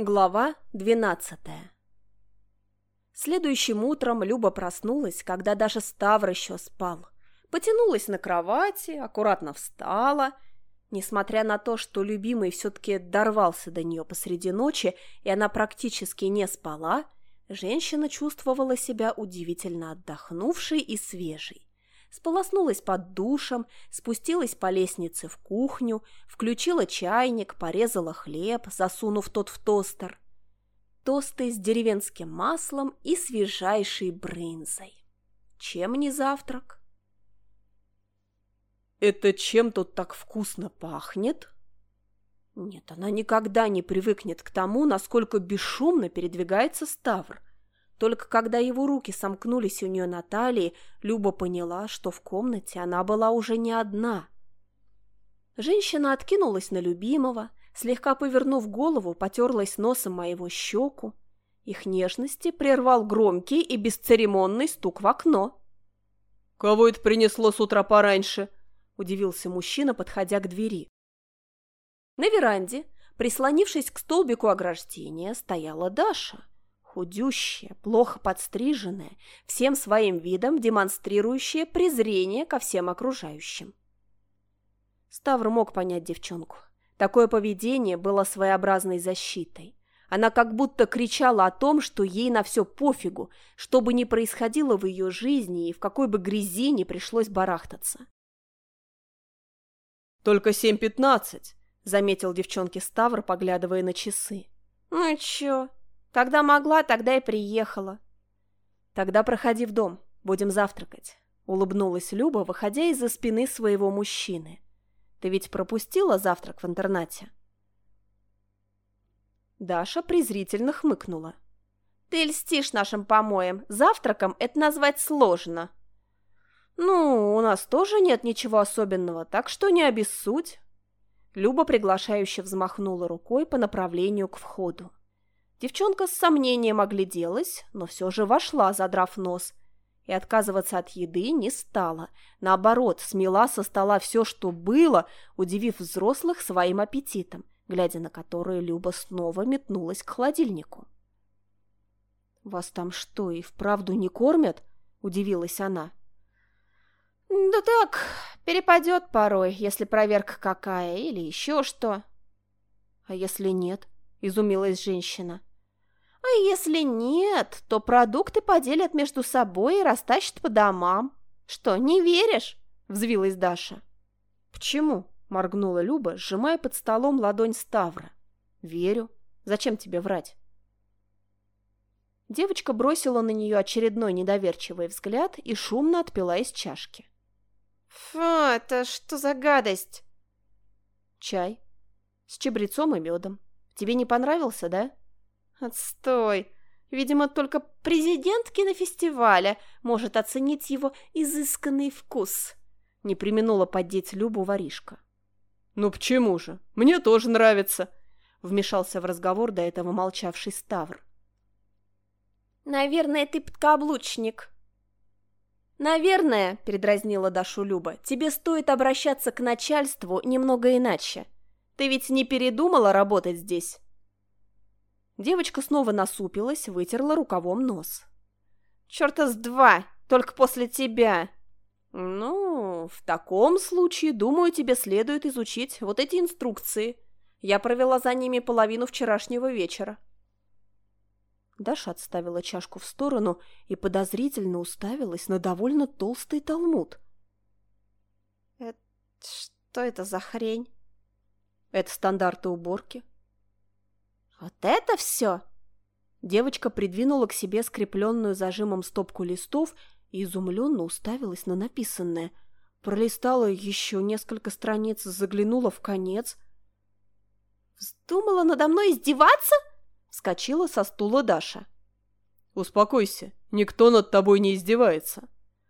Глава двенадцатая Следующим утром Люба проснулась, когда даже Ставр еще спал. Потянулась на кровати, аккуратно встала. Несмотря на то, что любимый все-таки дорвался до нее посреди ночи, и она практически не спала, женщина чувствовала себя удивительно отдохнувшей и свежей сполоснулась под душем, спустилась по лестнице в кухню, включила чайник, порезала хлеб, засунув тот в тостер. Тосты с деревенским маслом и свежайшей брынзой. Чем не завтрак? «Это чем тут так вкусно пахнет?» Нет, она никогда не привыкнет к тому, насколько бесшумно передвигается Ставр. Только когда его руки сомкнулись у нее на талии, Люба поняла, что в комнате она была уже не одна. Женщина откинулась на любимого, слегка повернув голову, потерлась носом моего щеку. Их нежности прервал громкий и бесцеремонный стук в окно. «Кого это принесло с утра пораньше?» – удивился мужчина, подходя к двери. На веранде, прислонившись к столбику ограждения, стояла Даша – худющая, плохо подстриженная, всем своим видом демонстрирующая презрение ко всем окружающим. Ставр мог понять девчонку. Такое поведение было своеобразной защитой. Она как будто кричала о том, что ей на все пофигу, что бы ни происходило в ее жизни и в какой бы грязи не пришлось барахтаться. «Только семь пятнадцать», — заметил девчонке Ставр, поглядывая на часы. «Ну чё, когда могла, тогда и приехала. Тогда проходи в дом, будем завтракать. Улыбнулась Люба, выходя из-за спины своего мужчины. Ты ведь пропустила завтрак в интернате? Даша презрительно хмыкнула. Ты льстишь нашим помоям. Завтраком это назвать сложно. Ну, у нас тоже нет ничего особенного, так что не обессудь. Люба приглашающе взмахнула рукой по направлению к входу. Девчонка с сомнением огляделась, но все же вошла, задрав нос, и отказываться от еды не стала. Наоборот, смела со стола все, что было, удивив взрослых своим аппетитом, глядя на которые Люба снова метнулась к холодильнику. «Вас там что, и вправду не кормят?» – удивилась она. «Да так, перепадет порой, если проверка какая или еще что». «А если нет?» – изумилась женщина. А если нет, то продукты поделят между собой и растащат по домам. Что, не веришь? Взвилась Даша. Почему? Моргнула Люба, сжимая под столом ладонь Ставра. Верю. Зачем тебе врать? Девочка бросила на нее очередной недоверчивый взгляд и шумно отпила из чашки. «Фу, это что за гадость?» «Чай. С чабрецом и медом. Тебе не понравился, да?» Отстой. Видимо, только президент кинофестиваля может оценить его изысканный вкус. Не применула поддеть Любу воришка. «Ну почему же? Мне тоже нравится!» Вмешался в разговор до этого молчавший Ставр. «Наверное, ты подкаблучник». «Наверное», — передразнила Дашу Люба, — «тебе стоит обращаться к начальству немного иначе. Ты ведь не передумала работать здесь?» Девочка снова насупилась, вытерла рукавом нос. «Черта с два! Только после тебя!» «Ну, в таком случае, думаю, тебе следует изучить вот эти инструкции. Я провела за ними половину вчерашнего вечера». Даша отставила чашку в сторону и подозрительно уставилась на довольно толстый талмуд. «Это что это за хрень?» «Это стандарты уборки», «Вот это все!» Девочка придвинула к себе скрепленную зажимом стопку листов и изумленно уставилась на написанное. Пролистала еще несколько страниц, заглянула в конец. «Вздумала надо мной издеваться?» Вскочила со стула Даша. «Успокойся, никто над тобой не издевается».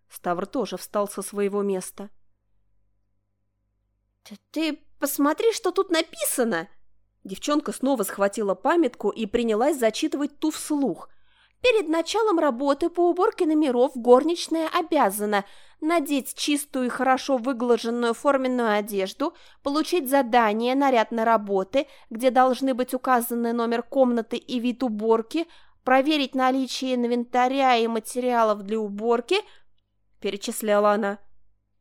Ставр тоже встал со своего места. «Ты, посмотри, что тут написано!» Девчонка снова схватила памятку и принялась зачитывать ту вслух. Перед началом работы по уборке номеров горничная обязана надеть чистую и хорошо выглаженную форменную одежду, получить задание, наряд на работы, где должны быть указаны номер комнаты и вид уборки, проверить наличие инвентаря и материалов для уборки, перечисляла она.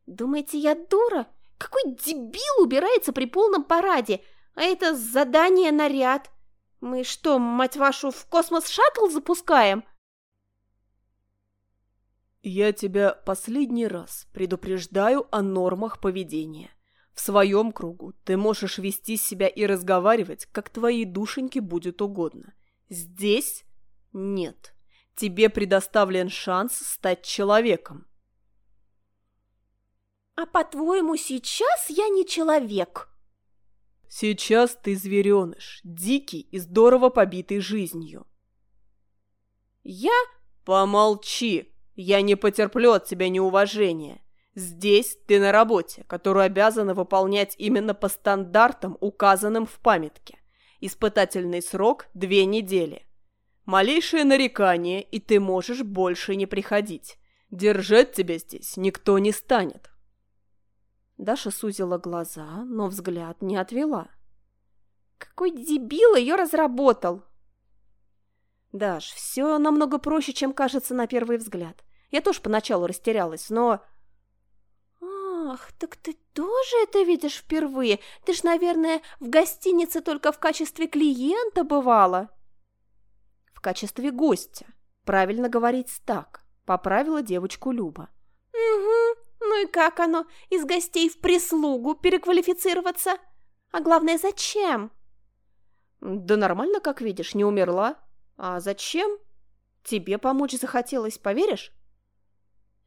Думаете, я дура? Какой дебил убирается при полном параде? А это задание наряд. Мы что, мать вашу, в космос-шаттл запускаем? Я тебя последний раз предупреждаю о нормах поведения. В своем кругу ты можешь вести себя и разговаривать, как твоей душеньке будет угодно. Здесь нет. Тебе предоставлен шанс стать человеком. А по-твоему, сейчас я не человек? Сейчас ты звереныш, дикий и здорово побитый жизнью. Я... Помолчи, я не потерплю от тебя неуважения. Здесь ты на работе, которую обязана выполнять именно по стандартам, указанным в памятке. Испытательный срок – две недели. Малейшее нарекание, и ты можешь больше не приходить. Держать тебя здесь никто не станет. Даша сузила глаза, но взгляд не отвела. «Какой дебил ее разработал!» «Даш, все намного проще, чем кажется на первый взгляд. Я тоже поначалу растерялась, но...» «Ах, так ты тоже это видишь впервые? Ты ж, наверное, в гостинице только в качестве клиента бывала?» «В качестве гостя. Правильно говорить так», — поправила девочку Люба. «Угу, ну и как оно, из гостей в прислугу переквалифицироваться? А главное, зачем? Да нормально, как видишь, не умерла. А зачем? Тебе помочь захотелось, поверишь?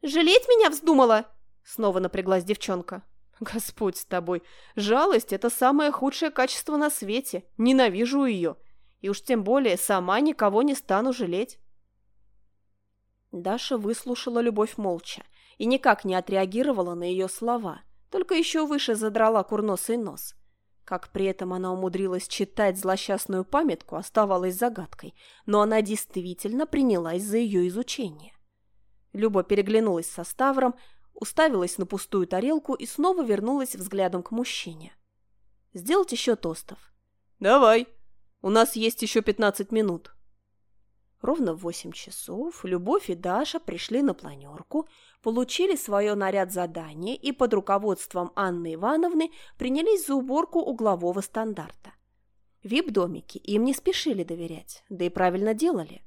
Жалеть меня вздумала? Снова напряглась девчонка. Господь с тобой. Жалость – это самое худшее качество на свете. Ненавижу ее. И уж тем более сама никого не стану жалеть. Даша выслушала любовь молча и никак не отреагировала на ее слова, только еще выше задрала курносый нос. Как при этом она умудрилась читать злосчастную памятку, оставалась загадкой, но она действительно принялась за ее изучение. Люба переглянулась со Ставром, уставилась на пустую тарелку и снова вернулась взглядом к мужчине. «Сделать еще тостов?» «Давай. У нас есть еще пятнадцать минут». Ровно в восемь часов Любовь и Даша пришли на планерку, получили свое наряд задание и под руководством Анны Ивановны принялись за уборку углового стандарта. Вип-домики им не спешили доверять, да и правильно делали.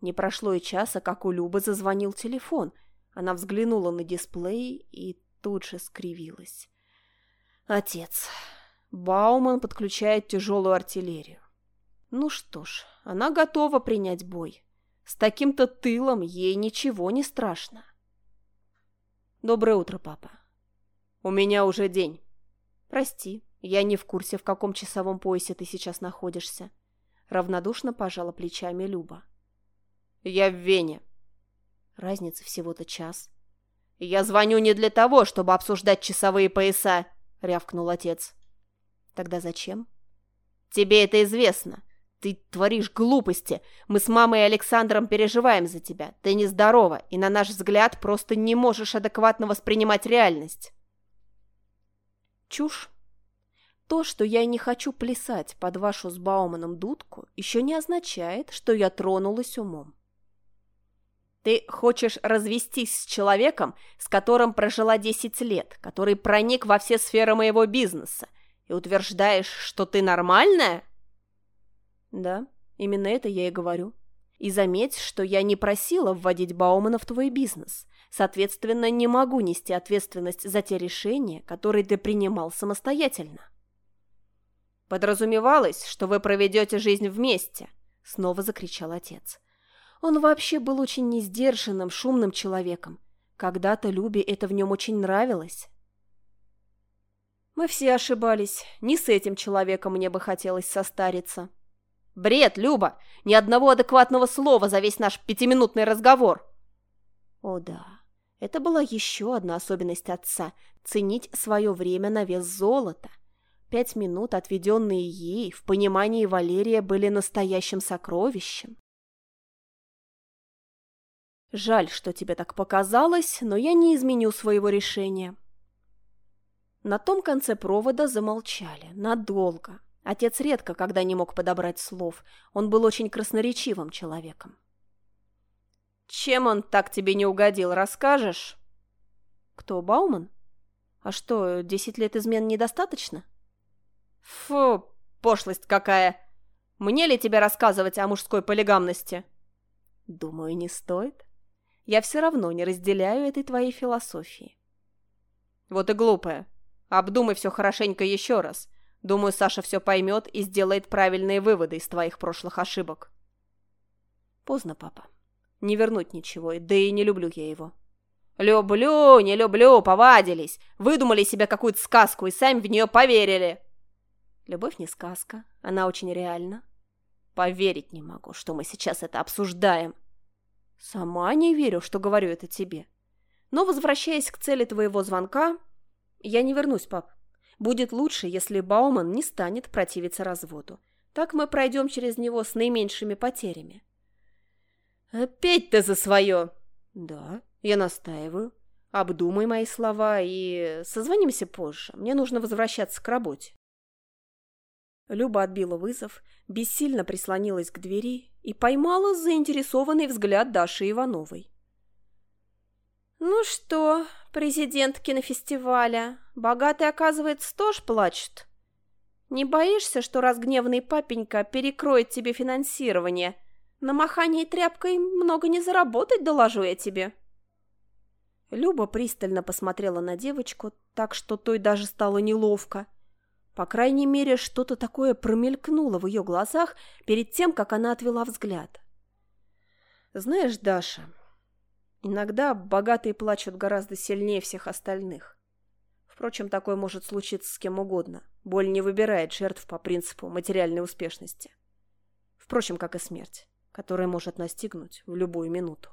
Не прошло и часа, как у Любы зазвонил телефон. Она взглянула на дисплей и тут же скривилась. Отец. Бауман подключает тяжелую артиллерию. Ну что ж, она готова принять бой. С таким-то тылом ей ничего не страшно. Доброе утро, папа. У меня уже день. Прости, я не в курсе, в каком часовом поясе ты сейчас находишься. Равнодушно пожала плечами Люба. Я в Вене. Разница всего-то час. Я звоню не для того, чтобы обсуждать часовые пояса, рявкнул отец. Тогда зачем? Тебе это известно. Ты творишь глупости. Мы с мамой и Александром переживаем за тебя. Ты нездорова, и на наш взгляд просто не можешь адекватно воспринимать реальность. Чушь. То, что я не хочу плясать под вашу с Бауманом дудку, еще не означает, что я тронулась умом. Ты хочешь развестись с человеком, с которым прожила 10 лет, который проник во все сферы моего бизнеса, и утверждаешь, что ты нормальная? Да, именно это я и говорю. И заметь, что я не просила вводить Баумана в твой бизнес. Соответственно, не могу нести ответственность за те решения, которые ты принимал самостоятельно. Подразумевалось, что вы проведете жизнь вместе, снова закричал отец. Он вообще был очень несдержанным, шумным человеком. Когда-то Любе это в нем очень нравилось. Мы все ошибались. Не с этим человеком мне бы хотелось состариться. Бред, Люба! Ни одного адекватного слова за весь наш пятиминутный разговор!» О да, это была еще одна особенность отца – ценить свое время на вес золота. Пять минут, отведенные ей, в понимании Валерия были настоящим сокровищем. Жаль, что тебе так показалось, но я не изменю своего решения. На том конце провода замолчали. Надолго. Отец редко когда не мог подобрать слов. Он был очень красноречивым человеком. «Чем он так тебе не угодил, расскажешь?» «Кто, Бауман? А что, десять лет измен недостаточно?» «Фу, пошлость какая! Мне ли тебе рассказывать о мужской полигамности?» «Думаю, не стоит. Я все равно не разделяю этой твоей философии». «Вот и глупая. Обдумай все хорошенько еще раз. Думаю, Саша все поймет и сделает правильные выводы из твоих прошлых ошибок. Поздно, папа. Не вернуть ничего, да и не люблю я его. Люблю, не люблю, повадились. Выдумали себе какую-то сказку и сами в нее поверили. Любовь не сказка, она очень реальна. Поверить не могу, что мы сейчас это обсуждаем. Сама не верю, что говорю это тебе. Но, возвращаясь к цели твоего звонка, я не вернусь, пап. Будет лучше, если Бауман не станет противиться разводу. Так мы пройдем через него с наименьшими потерями. Опять ты за свое? Да, я настаиваю. Обдумай мои слова и созвонимся позже. Мне нужно возвращаться к работе. Люба отбила вызов, бессильно прислонилась к двери и поймала заинтересованный взгляд Даши Ивановой. «Ну что, президент кинофестиваля, богатый, оказывается, тоже плачет? Не боишься, что разгневанный папенька перекроет тебе финансирование? На махании тряпкой много не заработать, доложу я тебе». Люба пристально посмотрела на девочку, так что той даже стало неловко. По крайней мере, что-то такое промелькнуло в ее глазах перед тем, как она отвела взгляд. «Знаешь, Даша, Иногда богатые плачут гораздо сильнее всех остальных. Впрочем, такое может случиться с кем угодно. Боль не выбирает жертв по принципу материальной успешности. Впрочем, как и смерть, которая может настигнуть в любую минуту.